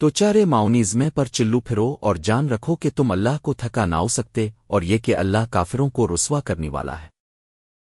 تو چارے معاونیزمے پر چلو پھرو اور جان رکھو کہ تم اللہ کو تھکا نہ ہو سکتے اور یہ کہ اللہ کافروں کو رسوا کرنے والا ہے۔